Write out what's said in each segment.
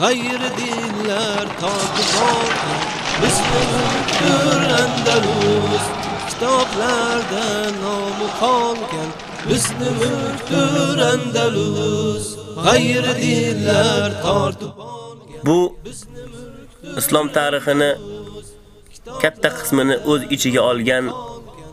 g'ayri dinlar bizni mulkdir Andalus. Kitoblarda nomi qolgan bizni mulkdir Andalus. G'ayri dinlar Bu islom tarixini katta qismini o'z ichiga olgan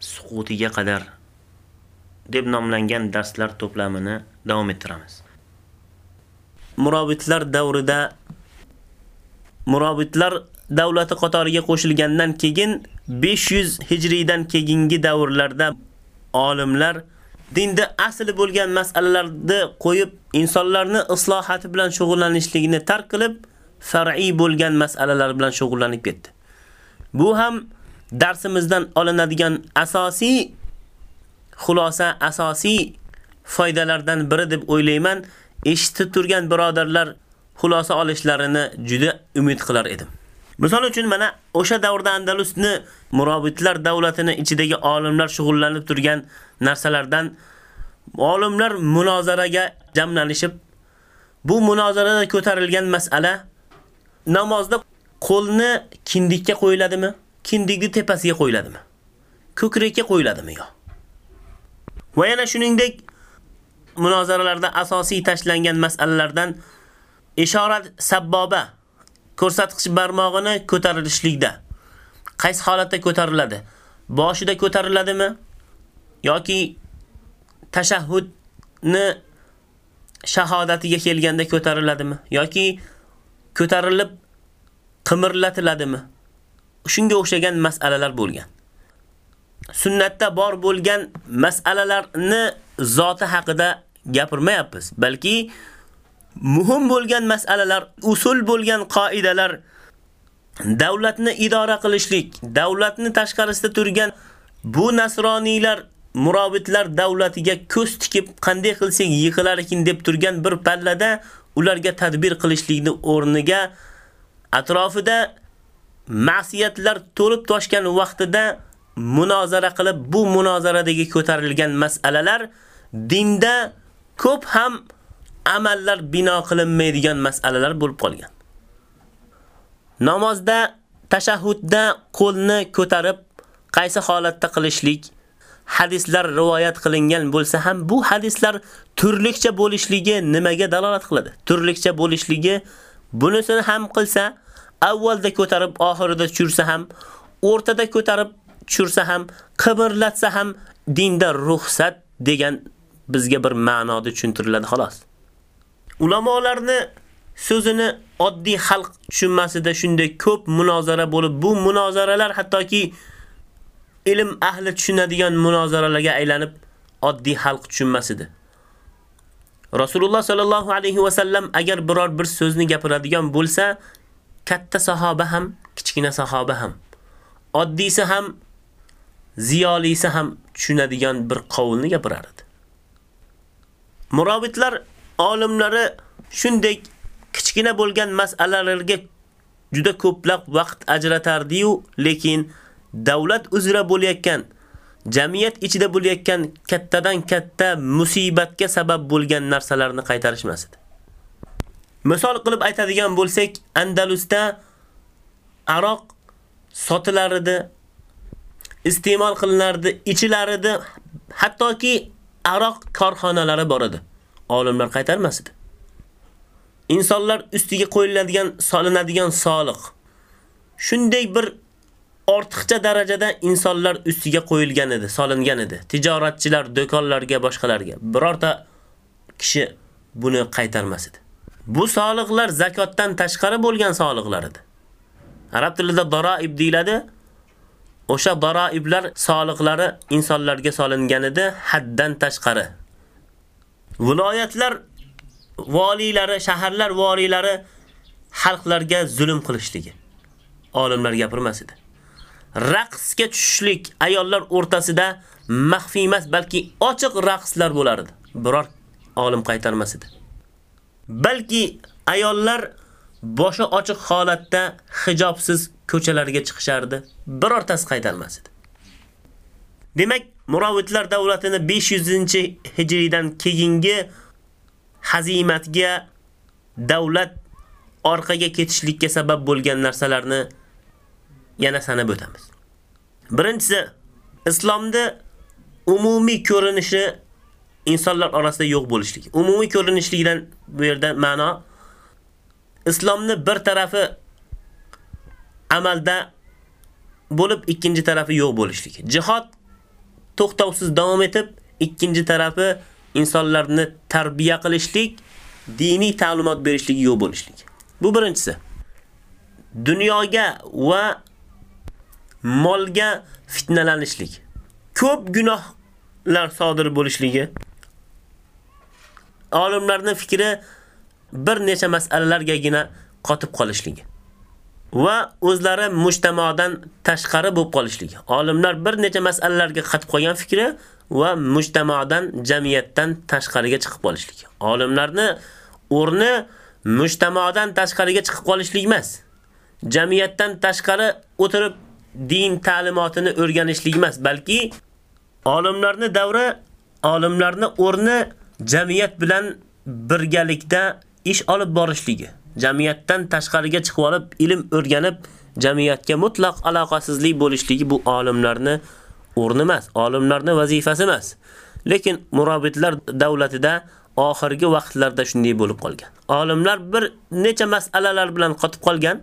suqutiga qadar deb nomlangan darslar to'plamini davom ettiramiz. Murobitlar davrida Murobitlar davlati qatoriga qo'shilgandan keyin 500 hijriydan keyingi davrlarda olimlar dinda asli bo'lgan masalalarni qo'yib, insonlarni islohati bilan shug'ullanishligini tark qilib, far'iy bo'lgan masalalar bilan shug'ullanib ketdi. Bu ham darsimizdan olinadigan asosiy xulosa, asosiy foydalardan biri deb o'ylayman. Eshitib turgan birodarlar xulosa olishlarini juda umid qilar edim. Misol uchun mana o'sha davrda Andalusni murobitlar davlatini ichidagi olimlar shug'ullanib turgan narsalardan olimlar munozaraga jamlanishib, bu munozarada ko'tarilgan masala namozda qo'lni kindikka qo'yiladimi? Kindikni tepasiga qo'yiladimi? Ko'krakka qo'yiladimi yo? Va yana shuningdek munozaralarda asosiy tashlangan masalalardan ishorat sabboba ko'rsatgich barmog'ini ko'tarilishlikda qaysi holatda ko'tariladi? Boshida ko'tariladimi yoki tashahhudni shahodatiga kelganda ko'tariladimi yoki ko'tarilib qimirlatiladimi? Shunga o'xshagan masalalar bo'lgan. Sunnatda bor bo'lgan masalalarni zoti haqida gapirmayapmiz, balki muhim bo'lgan masalalar, usul bo'lgan qoidalar davlatni idora qilishlik, davlatni tashqarisida turgan bu nasroniylar murobitlar davlatiga ko'z tikib qanday qilsak yiqilar ekan deb turgan bir pallada ularga tadbir qilishlikni o'rniga atrofida ma'siyatlar to'lib toshgan vaqtida munozara qilib bu munozaradagi ko'tarilgan masalalar dinda ko'p ham amallar bino qilinmaydigan masalalar bo'lib qolgan. Namozda tashahhudda qo'lni ko'tarib qaysi holatda qilishlik hadislar rivoyat qilingan bo'lsa ham bu hadislar turlikcha bo'lishligi nimaga dalolat qiladi? Turlikcha bo'lishligi bunisini ham qilsa, avvalda ko'tarib oxirida tushirsa ham, o'rtada ko'tarib tushirsa ham, qimirlatsa ham dinda ruxsat degan bizga bir ma'noda tushuntiriladi xolos. Ulamolarni so'zini oddiy xalq tushunmasida shunday ko'p munozara bo'lib, bu munozaralar hattoki ilm ahli tushunadigan munozaralarga aylanib oddiy xalq tushunmasidi. Rasululloh sallallohu alayhi va sallam agar biror bir so'zni gapiradigan bo'lsa, katta sahoba ham, kichkina sahoba ham, oddiysi ham, ziyolisi ham tushunadigan bir qavlni gapirardi. Murobitlar olimlari shunday kichkina bo'lgan masalalarga juda ko'plab vaqt ajratardi-yu, lekin davlat uzra bo'layotgan, jamiyat ichida bo'layotgan kattadan katta musibatga sabab bo'lgan narsalarni qaytarishmas edi. Misol qilib aytadigan bo'lsak, Andalusda aroq sotilar edi, iste'mol qilinardi, ichilarida hattoki aroq korxonalari bor edi. Olimlar qaytarmasdi. Insonlar ustiga qo'yiladigan, solinadigan soliq shunday bir ortiqcha darajada insonlar ustiga qo'yilgan edi, solingan edi. Tijoratchilar, do'konlarga, boshqalarga. Birorta kishi buni qaytarmas edi. Bu soliqlar zakotdan tashqari bo'lgan soliqlar edi. Arab tilida daraib deyiladi. O'sha daraiblar soliqlari insonlarga solinganida haddan tashqari. Viloyatlar valiylari, shaharlar valiylari xalqlarga zulm qilishligi. Olimlar gapirmas edi. Raqsga tushishlik ayollar o'rtasida maxfiy emas, balki ochiq raqslar bo'lardi. Biror olim qaytarmas edi. Balki ayollar boshi ochiq holatda hijobsiz ko'chalarga chiqishardi. Birortasi qaytarmas edi. Demak, Murovitlar davlatini 500-hijriydan keyingi hazimatga davlat orqaga ketishlikka sabab bo'lgan narsalarni yana sanab o'tamiz. Birinchisi, islomda umumiy ko'rinishi insonlar orasida yo'q bo'lishlik. Umumiy ko'rinishlikdan bu yerda ma'no islomni bir tarafi amalda bo'lib, ikkinchi tarafi yo'q bo'lishlik. Jihad to'xtovsiz davom etib, ikkinchi tarafi insonlarni tarbiya qilishlik, diniy ta'limot berishlik yo'q bo'lishlik. Bu birinchisi. Dunyoga va molga fitnalanishlik. Ko'p gunohlar sodir bo'lishligi. Olimlarning fikri bir necha masalalargagina qotib qolishligi. va o'zlari mujtamodan tashqari bo'lib qolishligi. Olimlar bir necha masalalarga qatib qo'ygan fikri va mujtamodan, jamiyatdan tashqariga chiqib qolishligi. Olimlarni o'rni mujtamodan tashqariga chiqib qolishlik emas. Jamiyatdan tashqari o'tirib din ta'limotini o'rganishlik emas, balki olimlarni davri, olimlarni o'rni jamiyat bilan birgalikda ish olib borishligi. jamiyatdan tashqariga chiqib olib, ilm o'rganib, jamiyatga mutlaq aloqasizlik bo'lishligi bu olimlarni o'rni emas, olimlarning vazifasi emas. Lekin murabitlar davlatida oxirgi vaqtlarda shunday bo'lib qolgan. Olimlar bir necha masalalar bilan qotib qolgan,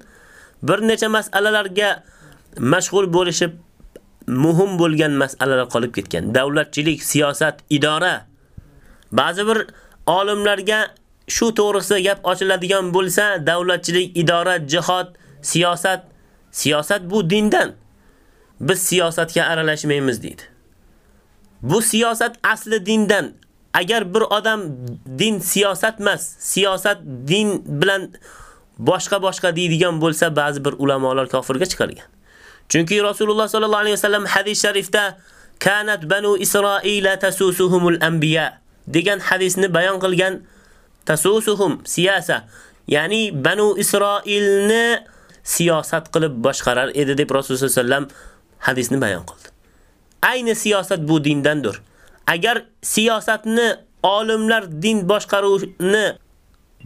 bir necha masalalarga mashg'ul bo'lishib, muhim bo'lgan masalalar qolib ketgan. Davlatchilik, siyosat, idora ba'zi bir olimlarga shu to'g'risida gap ochiladigan bo'lsa, davlatchilik, idora, jihad, siyosat, siyosat bu dindan. Biz siyosatga aralashmaymiz deydi. Bu siyosat asli dindan. Agar bir odam din siyosat emas, siyosat din bilan boshqa-boshqa deydigan bo'lsa, ba'zi bir ulamolar kofirga chiqargan. Chunki Rasululloh sallallohu alayhi vasallam hadis sharifda kanat banu Isroila tasusuhumul anbiya degan hadisni bayon qilgan tasusuhum siyasa ya'ni banu Isroilni siyosat qilib boshqarar edi deb Rasululloh sallam hadisni bayon qildi. Ayni siyosat bu dindandir. Agar siyosatni olimlar din boshqaruvini,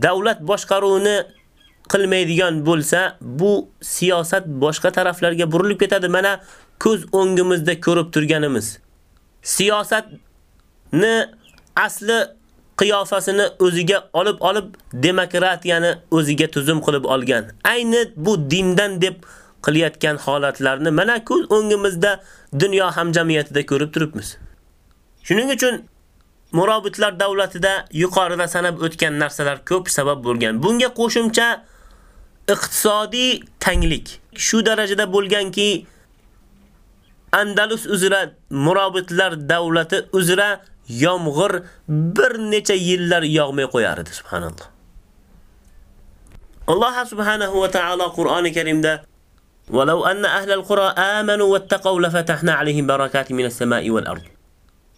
davlat boshqaruvini qilmaydigan bo'lsa, bu siyosat boshqa taraflarga burilib ketadi. Mana ko'z o'ngimizda ko'rib turganimiz. Siyosatni asli qiyofasini o'ziga olib olib demokratiyani o'ziga tuzum qilib olgan. Ayni bu dindan deb qilayotgan holatlarni mana ko'z o'ngimizda dunyo hamjamiyatida ko'rib turibmiz. Shuning uchun murobitlar davlatida yuqorida sanab o'tgan narsalar ko'p sabab bo'lgan. Bunga qo'shimcha iqtisodiy tanglik shu darajada bo'lganki, Andalus uzra murobitlar davlati uzra yomg'ir bir necha yillar yog'may qo'yardi subhanalloh. Alloh subhanahu va taolo Qur'oni Karimda "Walau anna ahlal qura amanu wattaqaw lafatahna alayhim barakatin minas samai wal ard."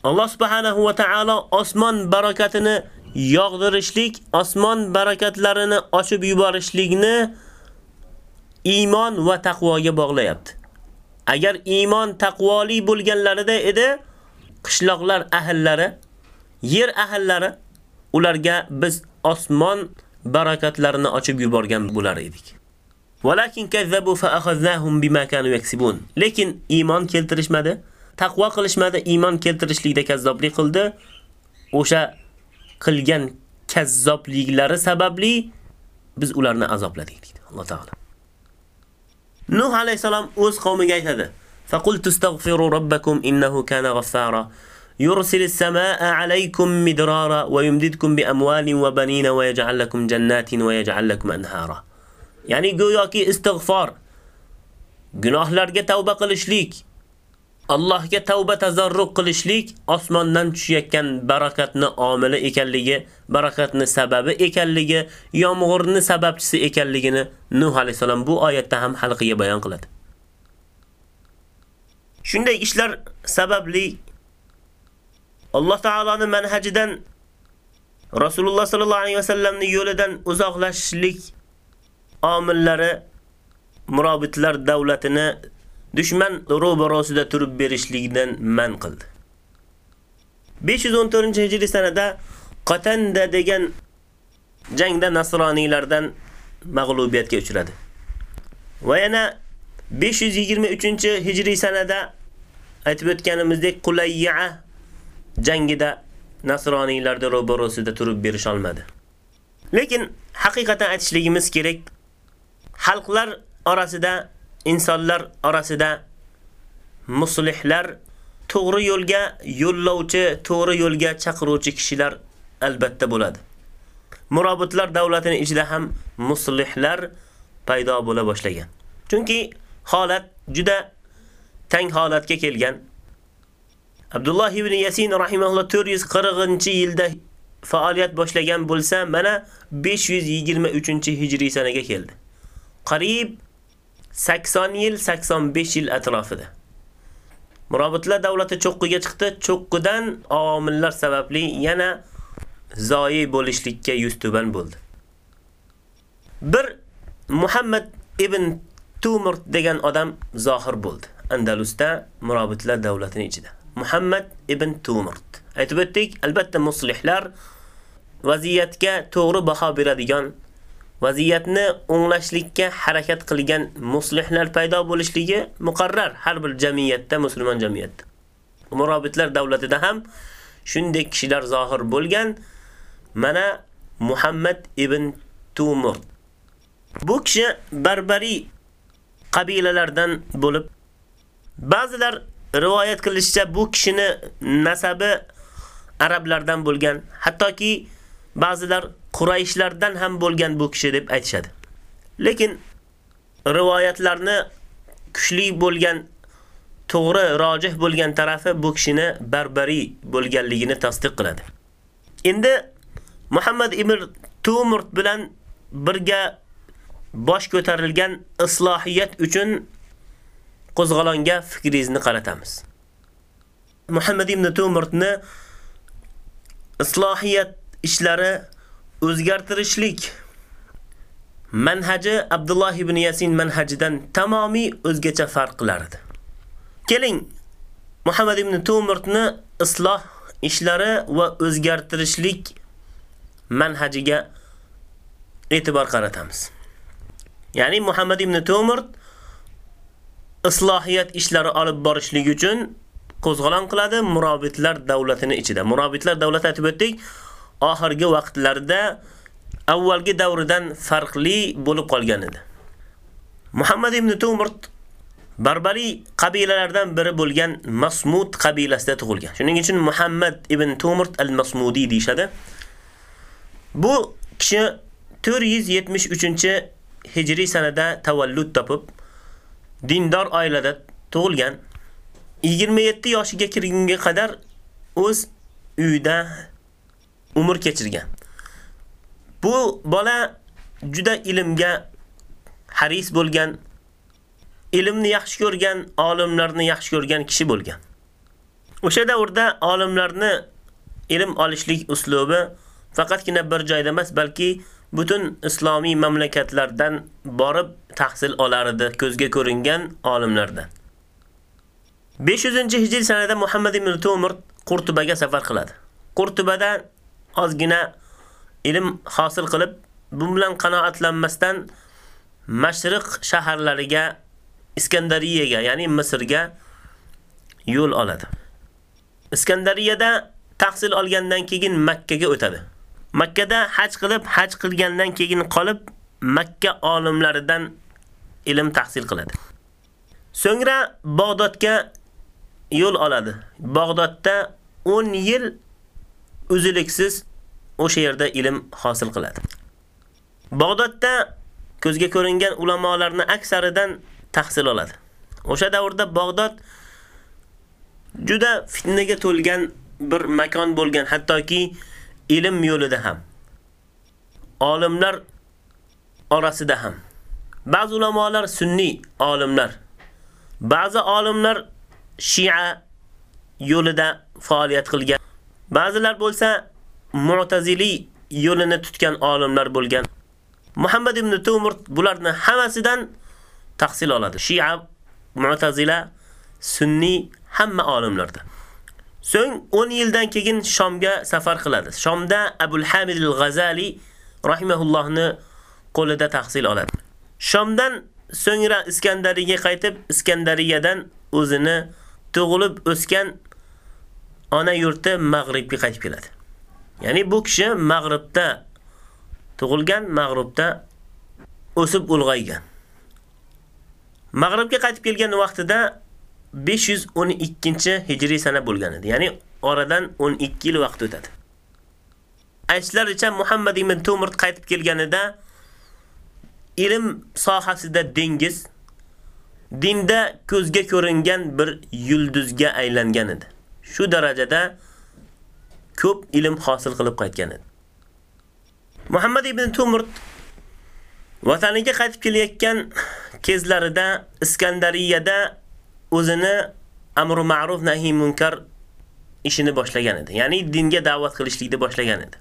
Alloh subhanahu va taolo osmon barakatini yog'dirishlik, osmon barakatlarini ochib yuborishlikni iymon va taqvoga bog'layapti. Agar iymon taqvoli bo'lganlarida edi, qishloqlar ahllari, yer ahllari ularga biz osmon barakatlarini ochib yuborgan bo'lar edik. Walakin kazzabu fa akhadnahum bima kanu yaksibun. Lekin iymon keltirishmadi, taqvo qilishmadi, iymon keltirishlikda kazzoblik qildi. O'sha qilgan kazzobliklari sababli biz ularni azobladik deydi Alloh taolo. Nuh alayhisalom o'z qavmiga aytadi: فقلت استغفروا ربكم إنه كان غفارا. يرسل السماء عليكم مدرارا ويمددكم بأموال وبنين ويجعل لكم جنات ويجعل لكم أنهارا. يعني قوياكي استغفار. قناه لارجة توبة قلشليك الله جة توبة تزرق قلشليك أصمان ننش يكن بركتنا آملة إكالليك بركتنا سبب إكالليك يامغرن سببتس إكالليكنا نوح عليه السلام بو آيات تهم حلقية بيان قلت. Shunday ishlar sababli Alloh taolaning manhajidan Rasululloh sallallohu alayhi vasallamning yo'lidan uzoqlashishlik omillari murobitlar davlatini dushman ro'barosida turib berishlikdan man qildi. 514-hijriy sanada Qatanda degan jangda nasroniylardan mag'lubiyatga uchradi. Va yana 523-hijriy sanada aytib o'tganimizdek Qulayya jangida nasroniylarda ro'barosida turib berish olmadi. Lekin haqiqatan aytishligimiz kerak, xalqlar orasida, insonlar orasida muslihlar, to'g'ri yo'lga yo'llovchi, to'g'ri yo'lga chaqiruvchi kishilar albatta bo'ladi. Murobitlar davlatining ichida ham muslihlar paydo bo'la boshlagan. Chunki holat juda tang holatga kelgan. Abdulloh ibn Yasin rahimahulloh 440-yilda faoliyat boshlagan bo'lsa, mana 523-hijriy sanaga keldi. Qarib 80 yil, 85 yil atrofida. Murobitlar davlati cho'qqiga chiqdi. Cho'qqidan omillar sababli yana zoyi bo'lishlikka yuz tuban bo'ldi. Bir Muhammad ibn Tumur degan odam zohir bo'ldi. Andalusda murobitlar davlatining ichida. Muhammad ibn Tumurt. Aytib o'tdik, albatta muslihlar vaziyatga to'g'ri baho beradigan, vaziyatni o'nglashlikka harakat qilgan muslihlar paydo bo'lishligi muqarrar har bir jamiyatda, musulmon jamiyatda. Murobitlar davlatida ham shunday kishilar zohir bo'lgan. Mana Muhammad ibn Tumur. Bu kishi barbari qabilalardan bo'lib, ba'zilar rivoyat qilishicha bu kishini nasabi arablardan bo'lgan, hattoki ba'zilar Qurayshlardan ham bo'lgan bu kishi deb aytishadi. Lekin rivoyatlarni kuchli bo'lgan, to'g'ri, rojih bo'lgan tarafi bu kishini barbari bo'lganligini tasdiq qiladi. Endi Muhammad ibn Tumurt bilan birga bosh ko'tarilgan islohiyat uchun qo'zg'alonga fikringizni qaratamiz. Muhammad ibn Tumurtni islohiyat ishlari o'zgartirishlik manhaji Abdulloh ibn Yasin manhajidan tamomiy o'zgacha farq qilardi. Keling, Muhammad ibn Tumurtni isloh ishlari va o'zgartirishlik manhajiga e'tibor qaratamiz. Ya'ni Muhammad ibn Tumurt islohiyat ishlari olib borishlik uchun qo'zg'alon qiladi murobitlar davlatini ichida. Murobitlar davlati aytib o'tdik, oxirgi vaqtlarda avvalgi davridan farqli bo'lib qolgan edi. Muhammad ibn Tumurt Barbari qabilalaridan biri bo'lgan Masmud qabilasida tug'ilgan. Shuning uchun Muhammad ibn Tumurt al-Masmudi deyshadi. Bu kishi 473 hijriy sanada tavallud topib, dindor oilada tug'ilgan. 27 yoshiga kirgunga qadar o'z uyida umr kechirgan. Bu bola juda ilmga haris bo'lgan, ilmni yaxshi ko'rgan, olimlarni yaxshi ko'rgan kishi bo'lgan. O'sha davrda olimlarni ilm olishlik uslubi faqatgina bir joyda emas, balki butun islomiy mamlakatlardan borib tahsil olar edi ko'zga ko'ringan olimlardan. 500-hijriy sanada Muhammad ibn Tumur Qurtubaga safar qiladi. Qurtubada ozgina ilm hosil qilib, bu bilan qanoatlanmasdan Mashriq shaharlariga Iskandariyaga, ya'ni Misrga yo'l oladi. Iskandariyada tahsil olgandan keyin Makka ga o'tadi. Makka da haj qilib, haj qilgandan keyin qolib Makka olimlaridan ilm tahsil qiladi. So'ngra Bag'dodga yo'l oladi. Bag'dodda 10 yil uziliksiz o'sha yerda ilm hosil qiladi. Bag'dodda ko'zga ko'ringan ulamolarning aksaridan tahsil oladi. O'sha davrda Bag'dod juda fitnaga to'lgan bir makon bo'lgan, hattoki ilm yo'lida ham. Olimlar orasida ham. Ba'zi ulamolar sunniy olimlar, ba'zi olimlar Shia yo'lida faoliyat qilgan. Ba'zilar bo'lsa Mu'tazili yo'lini tutgan olimlar bo'lgan. Muhammad ibn Tumur bularning hammasidan tahsil oladi. Shia, Mu'tazila, Sunni hamma olimlarda. So'ng 10 yildan keyin Shomga safar qiladi. Shomda Abul Hamid al-G'azali rahimahullohni qo'lida tahsil oladi. Shomdan so'ngra Iskandariyaga qaytib, Iskandariyadan o'zini tug'ilib o'sgan ona yurti Mag'ribga qaytib keladi. Ya'ni bu kishi Mag'ribda tug'ilgan, Mag'ribda o'sib ulg'aygan. Mag'ribga qaytib kelgan vaqtida 512-hijriy sana bo'lgan edi. Ya'ni oradan 12 yil vaqt o'tadi. Aytishlaricha Muhammad ibn Tumurt qaytib kelganida ilm sohasida dengiz, dinda ko'zga ko'ringan bir yulduzga aylangan edi. Shu darajada ko'p ilm hosil qilib qaytgan edi. Muhammad ibn Tumurt vataniga qaytib kelayotgan kezlarida Iskandariyada o'zini amru ma'ruf nahi munkar ishini boshlagan edi. Ya'ni dinga da'vat qilishlikni boshlagan edi.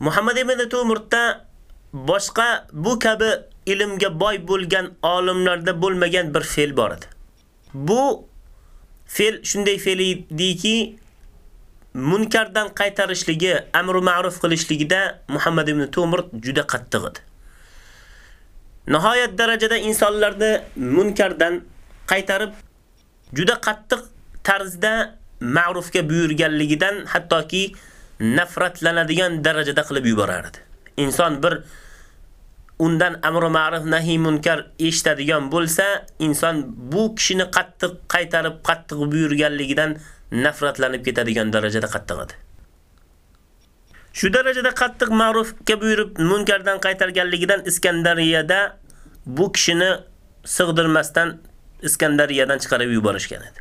Muhammad ibn Tumurda boshqa bu kabi ilmga boy bo'lgan olimlarda bo'lmagan bir fe'l bor edi. Bu fe'l shunday fe'l ediki, munkardan qaytarishligi, amru ma'ruf qilishligida Muhammad ibn Tumur juda qattiq edi. Nihoyat darajada insonlarni munkardan qaytarib juda qattiq tarzda ma'rufga buyurganligidan hattoki nafratlanadigan darajada qilib yuborardi. Inson bir undan amr ma'ruf nahi munkar eshitadigan bo'lsa, inson bu kishini qattiq qaytarib, qattiq buyurganligidan nafratlanib ketadigan darajada qattiq edi. Shu darajada qattiq ma'rufga buyurib, munkardan qaytarganligidan Iskandariyada bu kishini sig'dirmasdan Iskandariyadan chiqarib yuborishgan edi.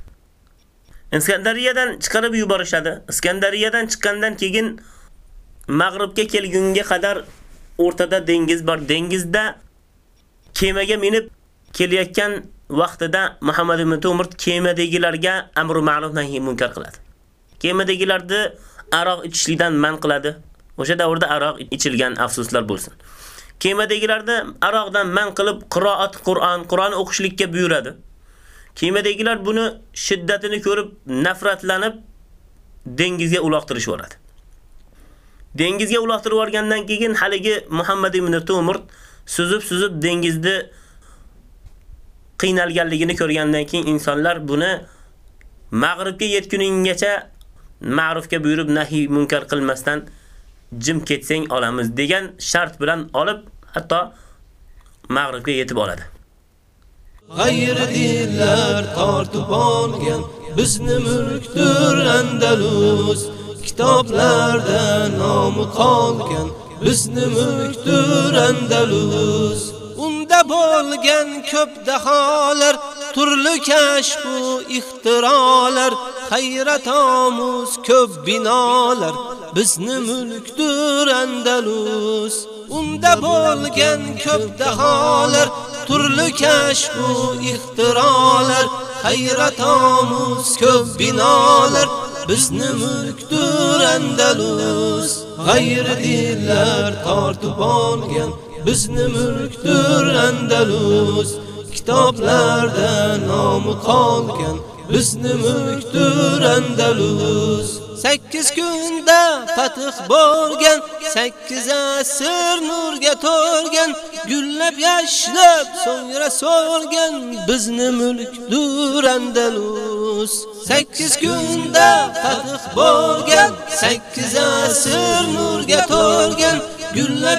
Iskandariyadan chiqarib yuborishadi. Iskandariyadan chiqqandan keyin Mag'ribga kelgunga qadar o'rtada dengiz bor. Dengizda kemaga minib kelayotgan vaqtida Muhammad ibn Tumurt kemadagilarga amr ma'ruf nahi munkar qiladi. Kemadagilarni aroq ichishlikdan man qiladi. O'sha davrda aroq ichilgan afsuslar bo'lsin. Kemadagilarni aroqdan man qilib qiroat Qur'on, Qur'on o'qishlikka buyuradi. Kemadagilar buni shiddatini ko'rib nafratlanib dengizga uloqtirishib yuboradi. Dengizga uloqtirib yuborgandan keyin haligi Muhammad ibn Tumurt suzib-suzib dengizda qiynalganligini ko'rgandan keyin insonlar buni mag'ribga yetguningacha ma'rufga buyurib nahi munkar qilmasdan jim ketsang olamiz degan shart bilan olib hatto mag'ribga yetib oladi. G'ayri dinlar tortib olgan bizni mulkdir Andalus. Kitoblarda nomi qolgan bizni mulkdir Andalus. Unda bo'lgan ko'p daholar turli kashf va ixtirolar hayrat omuz ko'p binolar bizni mulkdir Andalus. Unda bo'lgan ko'p daholar turli kashf va ixtirolar. Hayrat omuz ko'p binolar bizni mulkdir Andalus. G'ayri dinlar tortib olgan bizni mulkdir Andalus. Kitoblarda nomi qolgan bizni mulkdir Andalus. 8 kunda fath bo'lgan 8 asr nurga to'lgan gullab yashnab so'ngra so'lgan bizni mulk durandalus 8 kunda fath bo'lgan 8 asr nurga to'lgan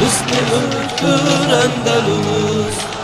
bizni mulkdur Andalus